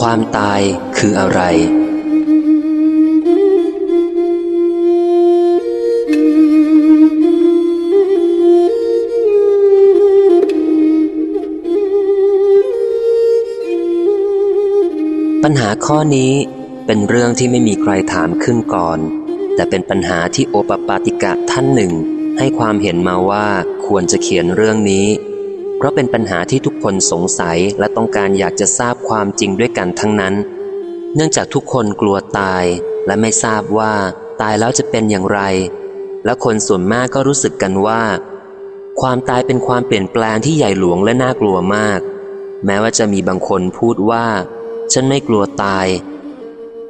ความตายคืออะไร ปัญหาข้อนี้เป็นเรื่องที่ไม่มีใครถามขึ้นก่อน แต่เป็นปัญหาที่โอปปาติกะท่านหนึ่ง ให้ความเห็นมาว่าควรจะเขียนเรื่องนี้ เพราะเป็นปัญหาที่ทุ คนสงสัยและต้องการอยากจะทราบความจริงด้วยกันทั้งนั้น เนื่องจากทุกคนกลัวตายและไม่ทราบว่าตายแล้วจะเป็นอย่างไร และคนส่วนมากก็รู้สึกกันว่า ความตายเป็นความเปลี่ยนแปลงที่ใหญ่หลวงและน่ากลัวมาก แม้ว่าจะมีบางคนพูดว่า ฉันไม่กลัวตาย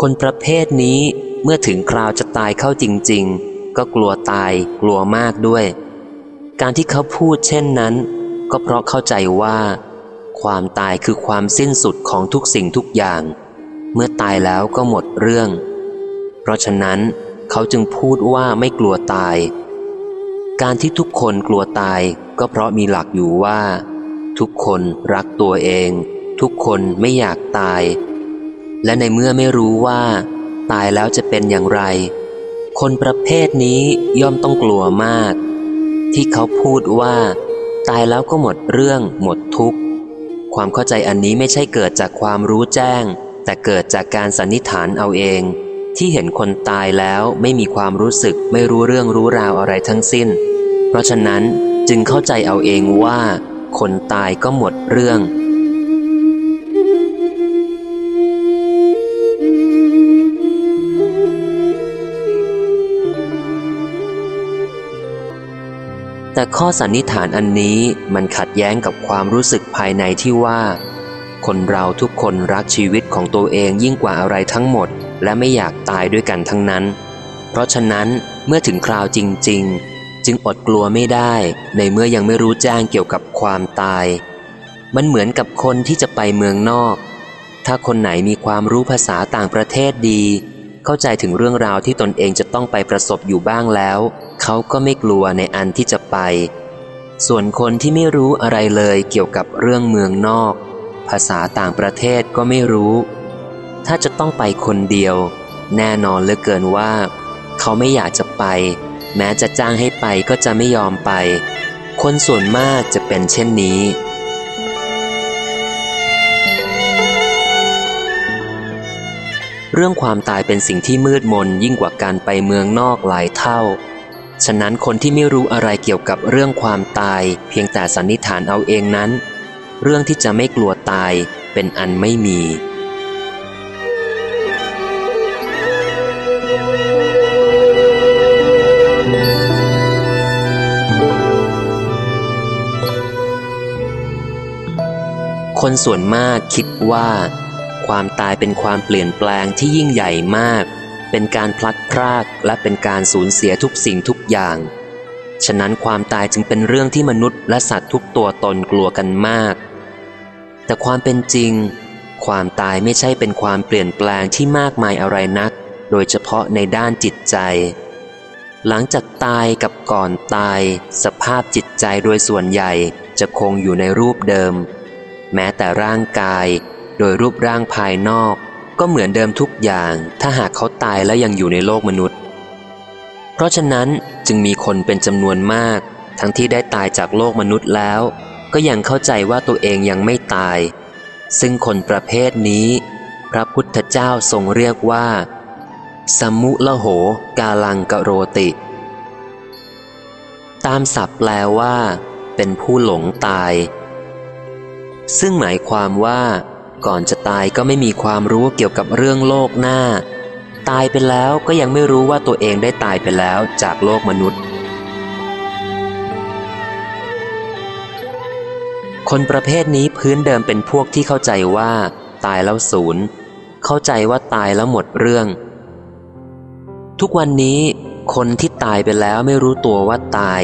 คนประเภทนี้เมื่อถึงคราวจะตายเข้าจริง ๆ ก็กลัวตายกลัวมากด้วย การที่เขาพูดเช่นนั้น ก็เพราะเข้าใจว่า ความตายคือความสิ้นสุดของทุกสิ่งทุกอย่าง เมื่อตายแล้วก็หมดเรื่อง เพราะฉะนั้นเขาจึงพูดว่าไม่กลัวตาย การที่ทุกคนกลัวตายก็เพราะมีหลักอยู่ว่า ทุกคนรักตัวเอง ทุกคนไม่อยากตาย และในเมื่อไม่รู้ว่า ตายแล้วจะเป็นอย่างไร คนประเภทนี้ย่อมต้องกลัวมาก ที่เขาพูดว่า ตายแล้วก็หมดเรื่องหมดทุกข์ ความเข้าใจอันนี้ไม่ใช่เกิดจากความรู้แจ้ง แต่เกิดจากการสันนิษฐานเอาเอง ที่เห็นคนตายแล้วไม่มีความรู้สึกไม่รู้เรื่องรู้ราวอะไรทั้งสิ้น เพราะฉะนั้นจึงเข้าใจเอาเองว่า คนตายก็หมดเรื่อง แต่ข้อสันนิษฐานอันนี้มันขัดแย้งกับความรู้สึกภายในที่ว่า คนเราทุกคนรักชีวิตของตัวเองยิ่งกว่าอะไรทั้งหมด และไม่อยากตายด้วยกันทั้งนั้น เพราะฉะนั้นเมื่อถึงคราวจริง ๆ จึงอดกลัวไม่ได้ ในเมื่อยังไม่รู้แจ้งเกี่ยวกับความตาย มันเหมือนกับคนที่จะไปเมืองนอก ถ้าคนไหนมีความรู้ภาษาต่างประเทศดี เข้าใจถึงเรื่องราวที่ตนเองจะต้องไปประสบอยู่บ้างแล้ว เขาก็ไม่กลัวในอันที่จะ ไป ส่วนคนที่ไม่รู้อะไรเลยเกี่ยวกับเรื่องเมืองนอก ภาษาต่างประเทศก็ไม่รู้ ถ้าจะต้องไปคนเดียว แน่นอนเหลือเกินว่า เขาไม่อยากจะไป แม้จะจ้างให้ไปก็จะไม่ยอมไป คนส่วนมากจะเป็นเช่นนี้เรื่องความตายเป็นสิ่งที่มืดมนยิ่งกว่าการไปเมืองนอกหลายเท่า ฉะนั้นคนที่ไม่รู้อะไรเกี่ยวกับเรื่องความตาย เพียงแต่สันนิษฐานเอาเองนั้น เรื่องที่จะไม่กลัวตายเป็นอันไม่มีคนส่วนมากคิดว่า ความตายเป็นความเปลี่ยนแปลงที่ยิ่งใหญ่มาก เป็นการพลัดพรากและเป็นการสูญเสียทุกสิ่งทุกอย่าง ฉะนั้นความตายจึงเป็นเรื่องที่มนุษย์และสัตว์ทุกตัวตนกลัวกันมาก แต่ความเป็นจริง ความตายไม่ใช่เป็นความเปลี่ยนแปลงที่มากมายอะไรนัก โดยเฉพาะในด้านจิตใจ หลังจากตายกับก่อนตาย สภาพจิตใจโดยส่วนใหญ่จะคงอยู่ในรูปเดิม แม้แต่ร่างกาย โดยรูปร่างภายนอก ก็เหมือนเดิมทุกอย่าง ถ้าหากเขาตายแล้วยังอยู่ในโลกมนุษย์ เพราะฉะนั้นจึงมีคนเป็นจำนวนมาก ทั้งที่ได้ตายจากโลกมนุษย์แล้ว ก็ยังเข้าใจว่าตัวเองยังไม่ตาย ซึ่งคนประเภทนี้ พระพุทธเจ้าทรงเรียกว่า สมุละโหกาลังกโรติ ตามศัพท์แปลว่า เป็นผู้หลงตาย ซึ่งหมายความว่า ก่อนจะตายก็ไม่มีความรู้เกี่ยวกับเรื่องโลกหน้า ตายไปแล้วก็ยังไม่รู้ว่าตัวเองได้ตายไปแล้วจากโลกมนุษย์ คนประเภทนี้พื้นเดิมเป็นพวกที่เข้าใจว่า ตายแล้วศูนย์ เข้าใจว่าตายแล้วหมดเรื่อง ทุกวันนี้ คนที่ตายไปแล้วไม่รู้ตัวว่าตาย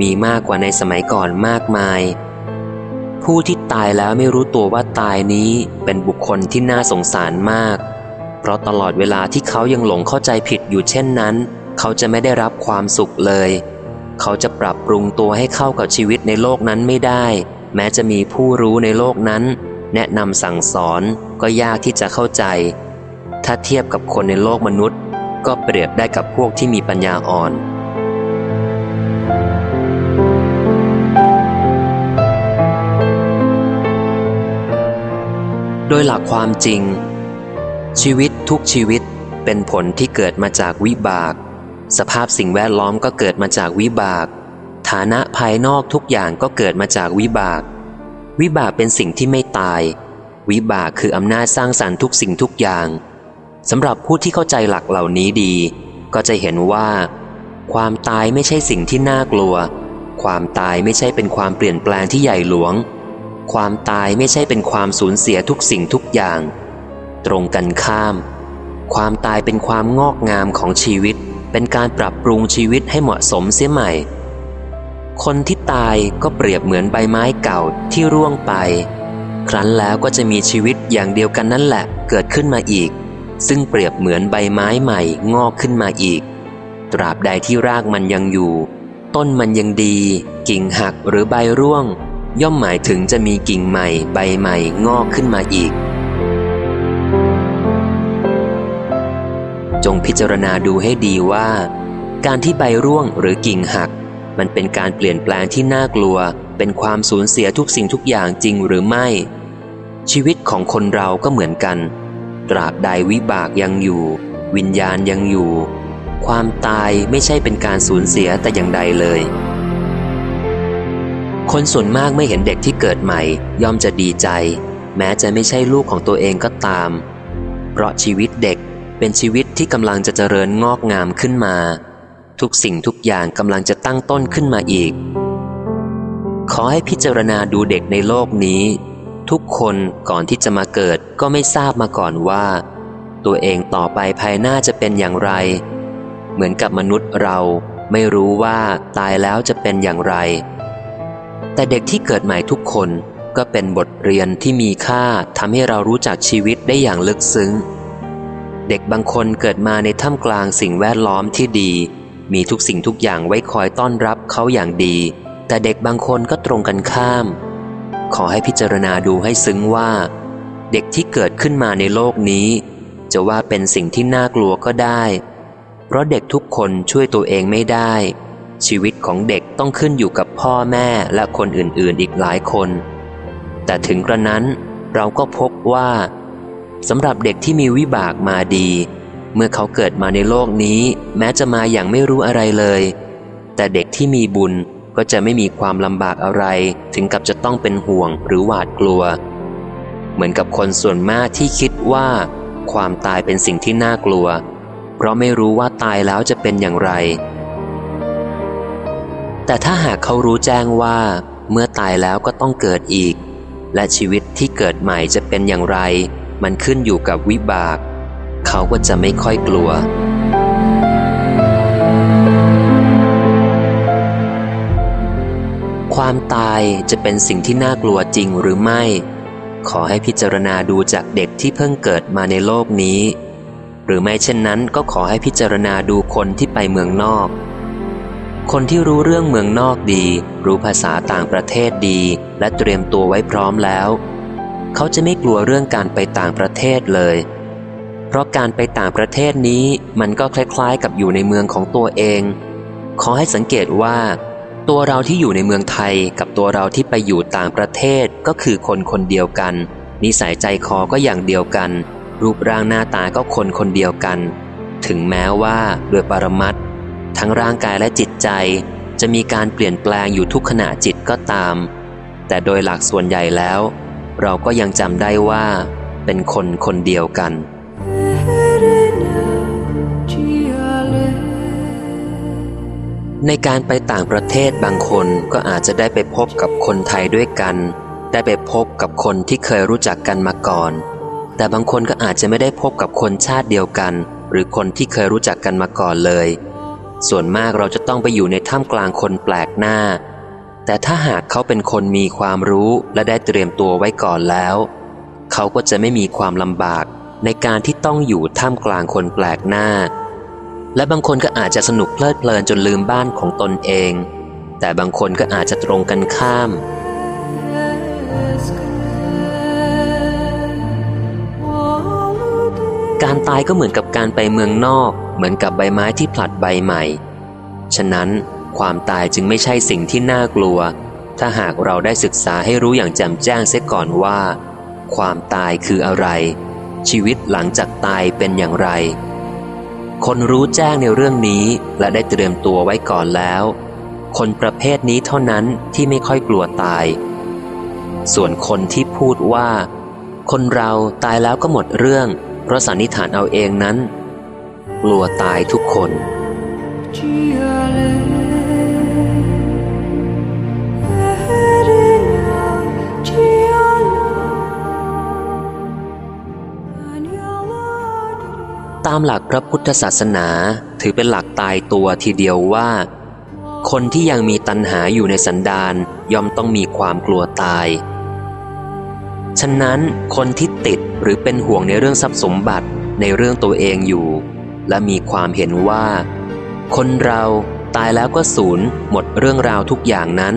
มีมากกว่าในสมัยก่อนมากมาย ผู้ที่ตายแล้วไม่รู้ตัวว่าตายนี้เป็นบุคคลที่น่าสงสารมาก เพราะตลอดเวลาที่เขายังหลงเข้าใจผิดอยู่เช่นนั้น เขาจะไม่ได้รับความสุขเลย เขาจะปรับปรุงตัวให้เข้ากับชีวิตในโลกนั้นไม่ได้ แม้จะมีผู้รู้ในโลกนั้น แนะนำสั่งสอนก็ยากที่จะเข้าใจ ถ้าเทียบกับคนในโลกมนุษย์ ก็เปรียบได้กับพวกที่มีปัญญาอ่อน ดยหลักความจริง ชีวิตทุกชีวิตเป็นผลที่เกิดมาจากวิบาก สภาพสิ่งแวดล้อมก็เกิดมาจากวิบาก ฐานะภายนอกทุกอย่างก็เกิดมาจากวิบาก วิบากเป็นสิ่งที่ไม่ตาย วิบากคืออำนาจสร้างสรรค์ทุกสิ่งทุกอย่างสำหรับผู้ที่เข้าใจหลักเหล่านี้ดี ก็จะเห็นว่า ความตายไม่ใช่สิ่งที่น่ากลัว ความตายไม่ใช่เป็นความเปลี่ยนแปลงที่ใหญ่หลวง ความตายไม่ใช่เป็นความสูญเสียทุกสิ่งทุกอย่าง ตรงกันข้าม ความตายเป็นความงอกงามของชีวิต เป็นการปรับปรุงชีวิตให้เหมาะสมเสียใหม่ คนที่ตายก็เปรียบเหมือนใบไม้เก่าที่ร่วงไป ครั้นแล้วก็จะมีชีวิตอย่างเดียวกันนั่นแหละเกิดขึ้นมาอีก ซึ่งเปรียบเหมือนใบไม้ใหม่งอกขึ้นมาอีก ตราบใดที่รากมันยังอยู่ ต้นมันยังดี กิ่งหักหรือใบร่วง ย่อมหมายถึงจะมีกิ่งใหม่ใบใหม่งอกขึ้นมาอีก จงพิจารณาดูให้ดีว่า การที่ใบร่วงหรือกิ่งหัก มันเป็นการเปลี่ยนแปลงที่น่ากลัว เป็นความสูญเสียทุกสิ่งทุกอย่างจริงหรือไม่ ชีวิตของคนเราก็เหมือนกัน ตราบใดวิบากยังอยู่ วิญญาณยังอยู่ ความตายไม่ใช่เป็นการสูญเสียแต่อย่างใดเลย คนส่วนมากไม่เห็นเด็กที่เกิดใหม่ ย่อมจะดีใจ แม้จะไม่ใช่ลูกของตัวเองก็ตาม เพราะชีวิตเด็กเป็นชีวิตที่กำลังจะเจริญงอกงามขึ้นมา ทุกสิ่งทุกอย่างกำลังจะตั้งต้นขึ้นมาอีก ขอให้พิจารณาดูเด็กในโลกนี้ ทุกคนก่อนที่จะมาเกิดก็ไม่ทราบมาก่อนว่า ตัวเองต่อไปภายหน้าจะเป็นอย่างไร เหมือนกับมนุษย์เราไม่รู้ว่าตายแล้วจะเป็นอย่างไร แต่เด็กที่เกิดใหม่ทุกคนก็เป็นบทเรียนที่มีค่าทำให้เรารู้จักชีวิตได้อย่างลึกซึ้ง เด็กบางคนเกิดมาในท่ามกลางสิ่งแวดล้อมที่ดี มีทุกสิ่งทุกอย่างไว้คอยต้อนรับเขาอย่างดี แต่เด็กบางคนก็ตรงกันข้าม ขอให้พิจารณาดูให้ซึ้งว่า เด็กที่เกิดขึ้นมาในโลกนี้ จะว่าเป็นสิ่งที่น่ากลัวก็ได้ เพราะเด็กทุกคนช่วยตัวเองไม่ได้ ชีวิตของเด็กต้องขึ้นอยู่กับพ่อแม่และคนอื่นๆ อีกหลายคน แต่ถึงกระนั้นเราก็พบว่าสำหรับเด็กที่มีวิบากมาดี เมื่อเขาเกิดมาในโลกนี้ แม้จะมาอย่างไม่รู้อะไรเลย แต่เด็กที่มีบุญก็จะไม่มีความลำบากอะไรถึงกับจะต้องเป็นห่วงหรือหวาดกลัว เหมือนกับคนส่วนมากที่คิดว่า ความตายเป็นสิ่งที่น่ากลัว เพราะไม่รู้ว่าตายแล้วจะเป็นอย่างไร แต่ถ้าหากเขารู้แจ้งว่า เมื่อตายแล้วก็ต้องเกิดอีก และชีวิตที่เกิดใหม่จะเป็นอย่างไร มันขึ้นอยู่กับวิบาก เขาก็จะไม่ค่อยกลัว ความตายจะเป็นสิ่งที่น่ากลัวจริงหรือไม่ ขอให้พิจารณาดูจากเด็กที่เพิ่งเกิดมาในโลกนี้ หรือไม่เช่นนั้นก็ขอให้พิจารณาดูคนที่ไปเมืองนอก คนที่รู้เรื่องเมืองนอกดี รู้ภาษาต่างประเทศดี และเตรียมตัวไว้พร้อมแล้ว เขาจะไม่กลัวเรื่องการไปต่างประเทศเลย เพราะการไปต่างประเทศนี้มันก็คล้ายๆ กับอยู่ในเมืองของตัวเอง ขอให้สังเกตว่า ตัวเราที่อยู่ในเมืองไทยกับตัวเราที่ไปอยู่ต่างประเทศก็คือคนคนเดียวกัน นิสัยใจคอก็อย่างเดียวกัน รูปร่างหน้าตาก็คนคนเดียวกัน ถึงแม้ว่าโดยปรมัตถ์ ทั้งร่างกายและจิตใจจะมีการเปลี่ยนแปลงอยู่ทุกขณะจิตก็ตาม แต่โดยหลักส่วนใหญ่แล้ว เราก็ยังจำได้ว่า เป็นคนคนเดียวกัน ในการไปต่างประเทศบางคนก็อาจจะได้ไปพบกับคนไทยด้วยกัน ได้ไปพบกับคนที่เคยรู้จักกันมาก่อน แต่บางคนก็อาจจะไม่ได้พบกับคนชาติเดียวกัน หรือคนที่เคยรู้จักกันมาก่อนเลย ส่วนมากเราจะต้องไปอยู่ในถ้ำกลางคนแปลกหน้า แต่ถ้าหากเขาเป็นคนมีความรู้และได้เตรียมตัวไว้ก่อนแล้ว เขาก็จะไม่มีความลำบากในการที่ต้องอยู่ท่ามกลางคนแปลกหน้า และบางคนก็อาจจะสนุกเพลิดเพลินจนลืมบ้านของตนเอง แต่บางคนก็อาจจะตรงกันข้าม การตายก็เหมือนกับการไปเมืองนอก เหมือนกับใบไม้ที่ผลัดใบใหม่ ฉะนั้นความตายจึงไม่ใช่สิ่งที่น่ากลัว ถ้าหากเราได้ศึกษาให้รู้อย่างแจ่มแจ้งเสียก่อนว่า ความตายคืออะไร ชีวิตหลังจากตายเป็นอย่างไร คนรู้แจ้งในเรื่องนี้และได้เตรียมตัวไว้ก่อนแล้ว คนประเภทนี้เท่านั้นที่ไม่ค่อยกลัวตาย ส่วนคนที่พูดว่า คนเราตายแล้วก็หมดเรื่อง เพราะสันนิษฐานเอาเองนั้น กลัวตายทุกคน ตามหลักพระพุทธศาสนาถือเป็นหลักตายตัวทีเดียวว่า คนที่ยังมีตัณหาอยู่ในสันดานย่อมต้องมีความกลัวตาย ฉะนั้นคนที่ติดหรือเป็นห่วงในเรื่องทรัพย์สมบัติในเรื่องตัวเองอยู่ และมีความเห็นว่า คนเราตายแล้วก็สูญหมดเรื่องราวทุกอย่างนั้น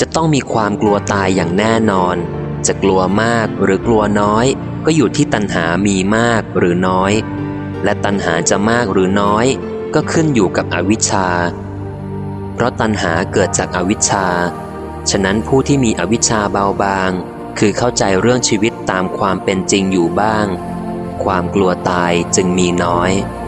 จะต้องมีความกลัวตายอย่างแน่นอน จะกลัวมากหรือกลัวน้อย ก็อยู่ที่ตัณหามีมากหรือน้อย และตัณหาจะมากหรือน้อย ก็ขึ้นอยู่กับอวิชชา เพราะตัณหาเกิดจากอวิชชา ฉะนั้นผู้ที่มีอวิชชาเบาบาง คือเข้าใจเรื่องชีวิตตามความเป็นจริงอยู่บ้าง ความกลัวตายจึงมีน้อย「